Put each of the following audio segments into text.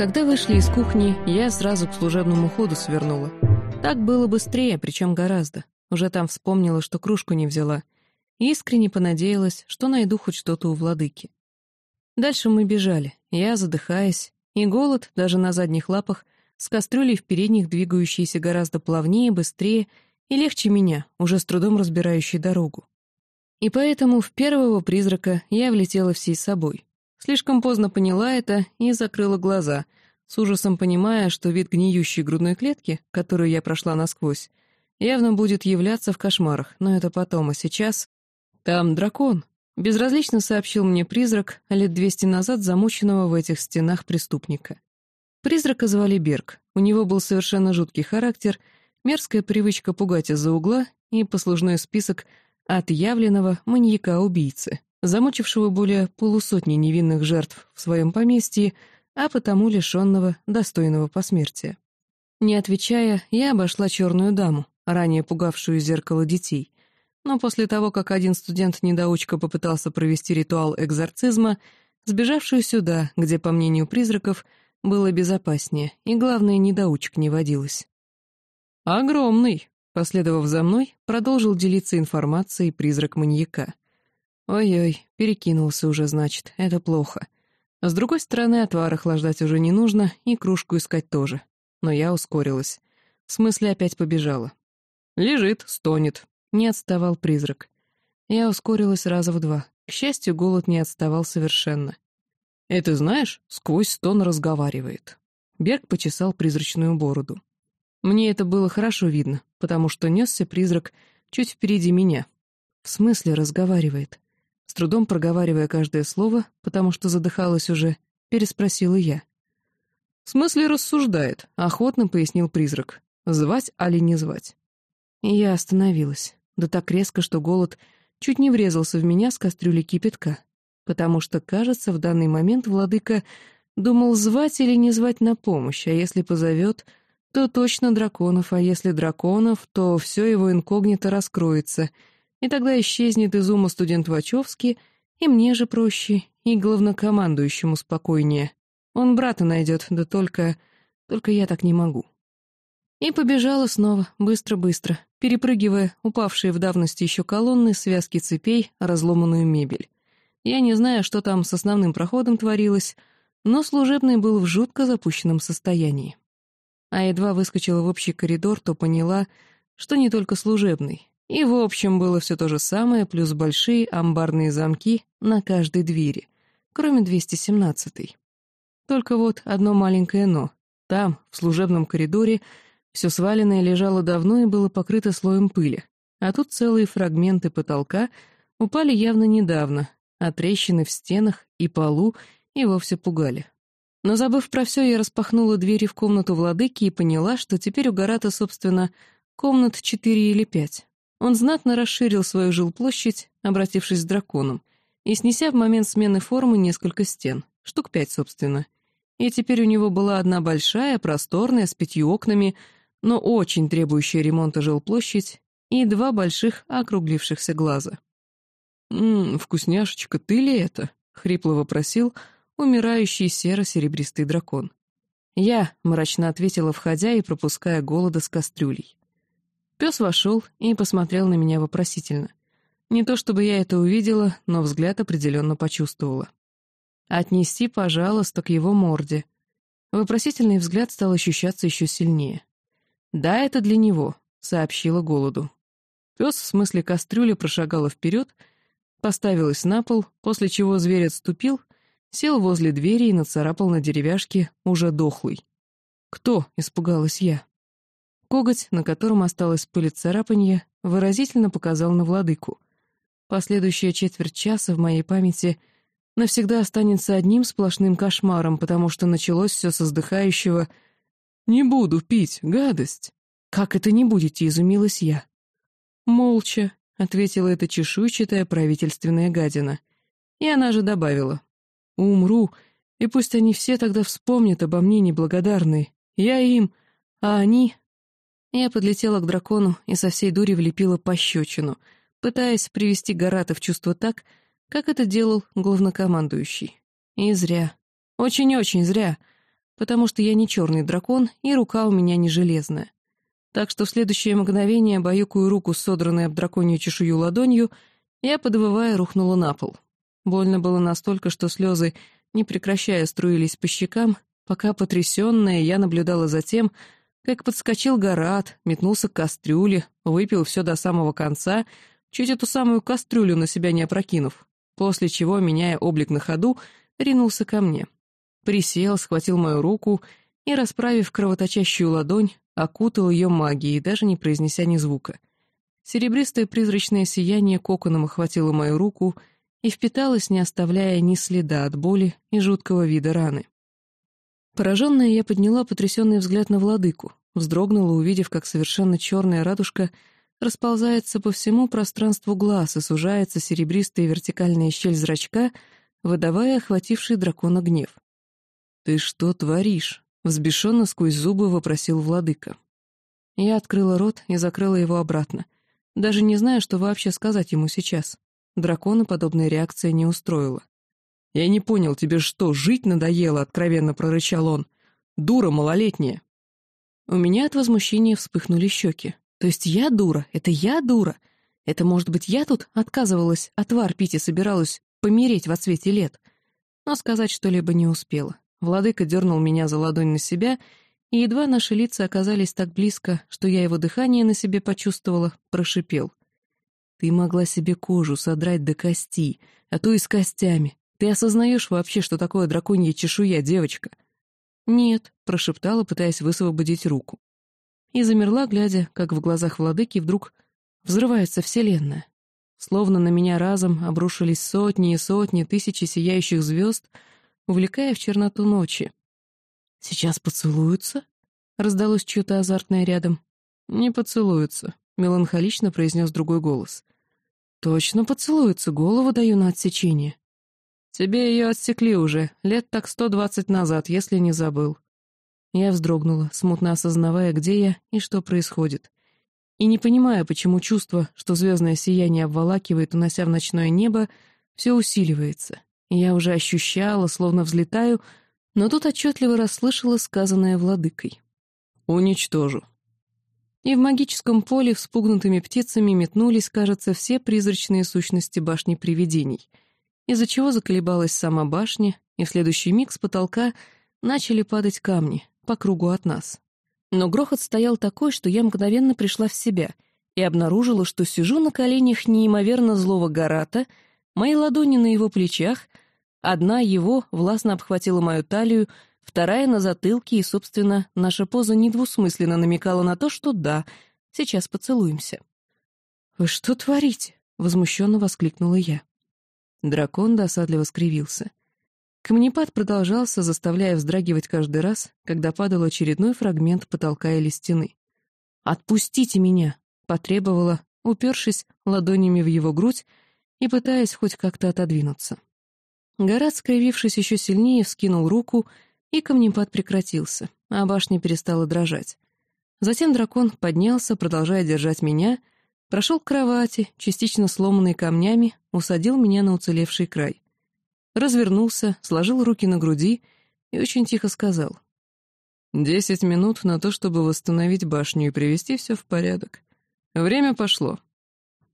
Когда вышли из кухни, я сразу к служебному ходу свернула. Так было быстрее, причем гораздо. Уже там вспомнила, что кружку не взяла. Искренне понадеялась, что найду хоть что-то у владыки. Дальше мы бежали, я задыхаясь, и голод, даже на задних лапах, с кастрюлей в передних двигающийся гораздо плавнее, быстрее и легче меня, уже с трудом разбирающей дорогу. И поэтому в первого призрака я влетела всей собой. Слишком поздно поняла это и закрыла глаза, с ужасом понимая, что вид гниющей грудной клетки, которую я прошла насквозь, явно будет являться в кошмарах, но это потом, а сейчас... Там дракон, безразлично сообщил мне призрак, лет двести назад замученного в этих стенах преступника. Призрака звали Берг, у него был совершенно жуткий характер, мерзкая привычка пугать из-за угла и послужной список отъявленного маньяка-убийцы, замучившего более полусотни невинных жертв в своем поместье, а потому лишенного достойного посмертия. Не отвечая, я обошла черную даму, ранее пугавшую зеркало детей. Но после того, как один студент-недоучка попытался провести ритуал экзорцизма, сбежавшую сюда, где, по мнению призраков, было безопаснее, и, главное, недоучек не водилось. «Огромный!» Последовав за мной, продолжил делиться информацией призрак маньяка. Ой-ой, перекинулся уже, значит, это плохо. С другой стороны, отвар охлаждать уже не нужно, и кружку искать тоже. Но я ускорилась. В смысле, опять побежала. «Лежит, стонет», — не отставал призрак. Я ускорилась раза в два. К счастью, голод не отставал совершенно. «Это знаешь, сквозь стон разговаривает». Берг почесал призрачную бороду. Мне это было хорошо видно, потому что несся призрак чуть впереди меня. В смысле разговаривает? С трудом проговаривая каждое слово, потому что задыхалась уже, переспросила я. «В смысле рассуждает», — охотно пояснил призрак. «Звать, али не звать?» И я остановилась, да так резко, что голод чуть не врезался в меня с кастрюли кипятка, потому что, кажется, в данный момент владыка думал, звать или не звать на помощь, а если позовет — то точно драконов, а если драконов, то все его инкогнито раскроется, и тогда исчезнет из ума студент Вачовский, и мне же проще, и главнокомандующему спокойнее. Он брата найдет, да только... только я так не могу. И побежала снова, быстро-быстро, перепрыгивая упавшие в давности еще колонны, связки цепей, разломанную мебель. Я не знаю, что там с основным проходом творилось, но служебный был в жутко запущенном состоянии а едва выскочила в общий коридор, то поняла, что не только служебный. И в общем было все то же самое, плюс большие амбарные замки на каждой двери, кроме 217-й. Только вот одно маленькое «но». Там, в служебном коридоре, все сваленное лежало давно и было покрыто слоем пыли, а тут целые фрагменты потолка упали явно недавно, а трещины в стенах и полу и вовсе пугали. Но забыв про все, я распахнула двери в комнату владыки и поняла, что теперь у Гарата, собственно, комнат четыре или пять. Он знатно расширил свою жилплощадь, обратившись с драконом, и снеся в момент смены формы несколько стен, штук пять, собственно. И теперь у него была одна большая, просторная, с пятью окнами, но очень требующая ремонта жилплощадь, и два больших округлившихся глаза. «Ммм, вкусняшечка, ты ли это?» — хрипло вопросил, — умирающий серо-серебристый дракон. Я мрачно ответила, входя и пропуская голода с кастрюлей. Пес вошел и посмотрел на меня вопросительно. Не то чтобы я это увидела, но взгляд определенно почувствовала. «Отнести, пожалуйста, к его морде». Вопросительный взгляд стал ощущаться еще сильнее. «Да, это для него», — сообщила голоду. Пес, в смысле кастрюли, прошагала вперед, поставилась на пол, после чего зверь отступил Сел возле двери и нацарапал на деревяшке уже дохлый. «Кто?» — испугалась я. Коготь, на котором осталось пыль царапанья, выразительно показал на владыку. Последующая четверть часа в моей памяти навсегда останется одним сплошным кошмаром, потому что началось все со вздыхающего «Не буду пить, гадость!» «Как это не будете?» — изумилась я. «Молча», — ответила эта чешуйчатая правительственная гадина. И она же добавила Умру, и пусть они все тогда вспомнят обо мне неблагодарные. Я им, а они... Я подлетела к дракону и со всей дури влепила пощечину, пытаясь привести Гарата в чувство так, как это делал главнокомандующий. И зря. Очень-очень зря. потому что я не черный дракон, и рука у меня не железная. Так что в следующее мгновение баюкую руку с содранной об драконью чешую ладонью, я, подвывая, рухнула на пол. Больно было настолько, что слезы, не прекращая, струились по щекам, пока потрясенная я наблюдала за тем, как подскочил Гарат, метнулся к кастрюле, выпил все до самого конца, чуть эту самую кастрюлю на себя не опрокинув, после чего, меняя облик на ходу, ринулся ко мне. Присел, схватил мою руку и, расправив кровоточащую ладонь, окутал ее магией, даже не произнеся ни звука. Серебристое призрачное сияние коконом охватило мою руку и впиталось, не оставляя ни следа от боли и жуткого вида раны. Пораженная, я подняла потрясенный взгляд на владыку, вздрогнула, увидев, как совершенно черная радужка расползается по всему пространству глаз и сужается серебристая вертикальная щель зрачка, выдавая охвативший дракона гнев. «Ты что творишь?» — взбешенно сквозь зубы вопросил владыка. Я открыла рот и закрыла его обратно, даже не зная, что вообще сказать ему сейчас. Дракона подобная реакция не устроила. «Я не понял, тебе что, жить надоело?» — откровенно прорычал он. «Дура малолетняя!» У меня от возмущения вспыхнули щеки. То есть я дура? Это я дура? Это, может быть, я тут отказывалась, отвар пить и собиралась помереть во цвете лет? Но сказать что-либо не успела. Владыка дернул меня за ладонь на себя, и едва наши лица оказались так близко, что я его дыхание на себе почувствовала, прошипел. «Ты могла себе кожу содрать до кости, а то и с костями. Ты осознаешь вообще, что такое драконья чешуя, девочка?» «Нет», — прошептала, пытаясь высвободить руку. И замерла, глядя, как в глазах владыки вдруг взрывается вселенная. Словно на меня разом обрушились сотни и сотни, тысячи сияющих звезд, увлекая в черноту ночи. «Сейчас поцелуются?» — раздалось чье-то азартное рядом. «Не поцелуются», — меланхолично произнес другой голос. «Точно поцелуются, голову даю на отсечение». «Тебе ее отсекли уже, лет так сто двадцать назад, если не забыл». Я вздрогнула, смутно осознавая, где я и что происходит. И не понимая, почему чувство, что звездное сияние обволакивает, унося в ночное небо, все усиливается. я уже ощущала, словно взлетаю, но тут отчетливо расслышала сказанное владыкой. «Уничтожу». И в магическом поле вспугнутыми птицами метнулись, кажется, все призрачные сущности башни привидений — из-за чего заколебалась сама башня, и в следующий миг с потолка начали падать камни по кругу от нас. Но грохот стоял такой, что я мгновенно пришла в себя и обнаружила, что сижу на коленях неимоверно злого Гарата, мои ладони на его плечах, одна его властно обхватила мою талию, вторая на затылке, и, собственно, наша поза недвусмысленно намекала на то, что да, сейчас поцелуемся. «Вы что творите?» — возмущенно воскликнула я. Дракон досадливо скривился. Камнепад продолжался, заставляя вздрагивать каждый раз, когда падал очередной фрагмент потолка или стены. «Отпустите меня!» — потребовала, упершись ладонями в его грудь и пытаясь хоть как-то отодвинуться. Город, скривившись еще сильнее, вскинул руку, и камнепад прекратился, а башня перестала дрожать. Затем дракон поднялся, продолжая держать меня — Прошел к кровати, частично сломанной камнями, усадил меня на уцелевший край. Развернулся, сложил руки на груди и очень тихо сказал. «Десять минут на то, чтобы восстановить башню и привести все в порядок. Время пошло».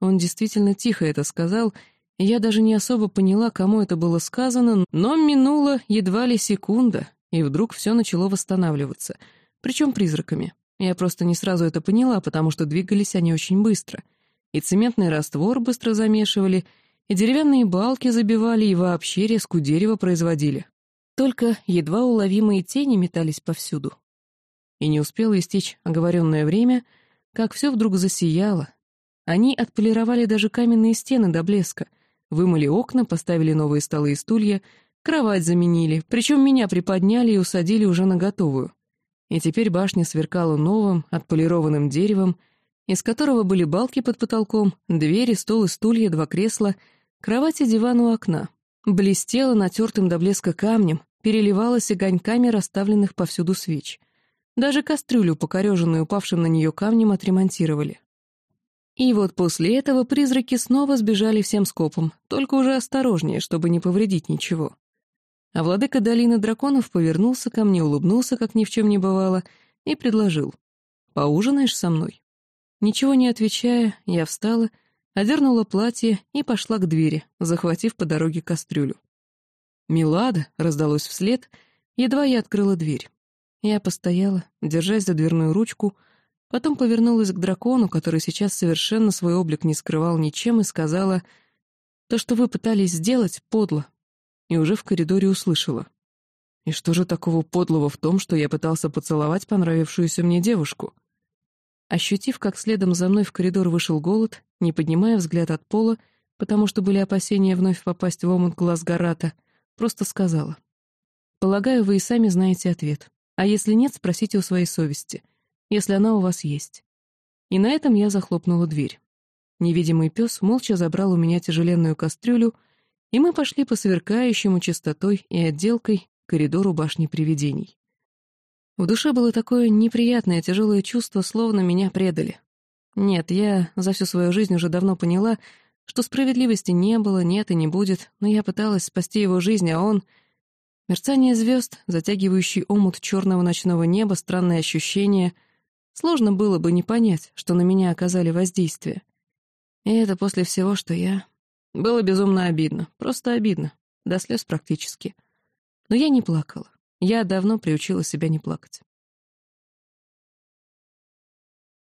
Он действительно тихо это сказал, и я даже не особо поняла, кому это было сказано, но минула едва ли секунда, и вдруг все начало восстанавливаться, причем призраками. Я просто не сразу это поняла, потому что двигались они очень быстро. И цементный раствор быстро замешивали, и деревянные балки забивали, и вообще резку дерева производили. Только едва уловимые тени метались повсюду. И не успело истечь оговоренное время, как все вдруг засияло. Они отполировали даже каменные стены до блеска, вымыли окна, поставили новые столы и стулья, кровать заменили, причем меня приподняли и усадили уже на готовую и теперь башня сверкала новым, отполированным деревом, из которого были балки под потолком, двери, стол и стулья, два кресла, кровать и диван у окна. Блестела натертым до блеска камнем, переливалась огоньками расставленных повсюду свеч. Даже кастрюлю, покореженную упавшим на нее камнем, отремонтировали. И вот после этого призраки снова сбежали всем скопом, только уже осторожнее, чтобы не повредить ничего. А владыка долины драконов повернулся ко мне, улыбнулся, как ни в чем не бывало, и предложил. «Поужинаешь со мной?» Ничего не отвечая, я встала, одернула платье и пошла к двери, захватив по дороге кастрюлю. «Милада!» — раздалось вслед, едва я открыла дверь. Я постояла, держась за дверную ручку, потом повернулась к дракону, который сейчас совершенно свой облик не скрывал ничем, и сказала, «То, что вы пытались сделать, подло». И уже в коридоре услышала. «И что же такого подлого в том, что я пытался поцеловать понравившуюся мне девушку?» Ощутив, как следом за мной в коридор вышел голод, не поднимая взгляд от пола, потому что были опасения вновь попасть в омут глаз Гарата, просто сказала. «Полагаю, вы и сами знаете ответ. А если нет, спросите у своей совести, если она у вас есть». И на этом я захлопнула дверь. Невидимый пес молча забрал у меня тяжеленную кастрюлю, и мы пошли по сверкающему чистотой и отделкой коридору башни привидений. В душе было такое неприятное, тяжелое чувство, словно меня предали. Нет, я за всю свою жизнь уже давно поняла, что справедливости не было, нет и не будет, но я пыталась спасти его жизнь, а он... Мерцание звезд, затягивающий омут черного ночного неба, странное ощущение. Сложно было бы не понять, что на меня оказали воздействие. И это после всего, что я... Было безумно обидно, просто обидно, до слез практически. Но я не плакала. Я давно приучила себя не плакать.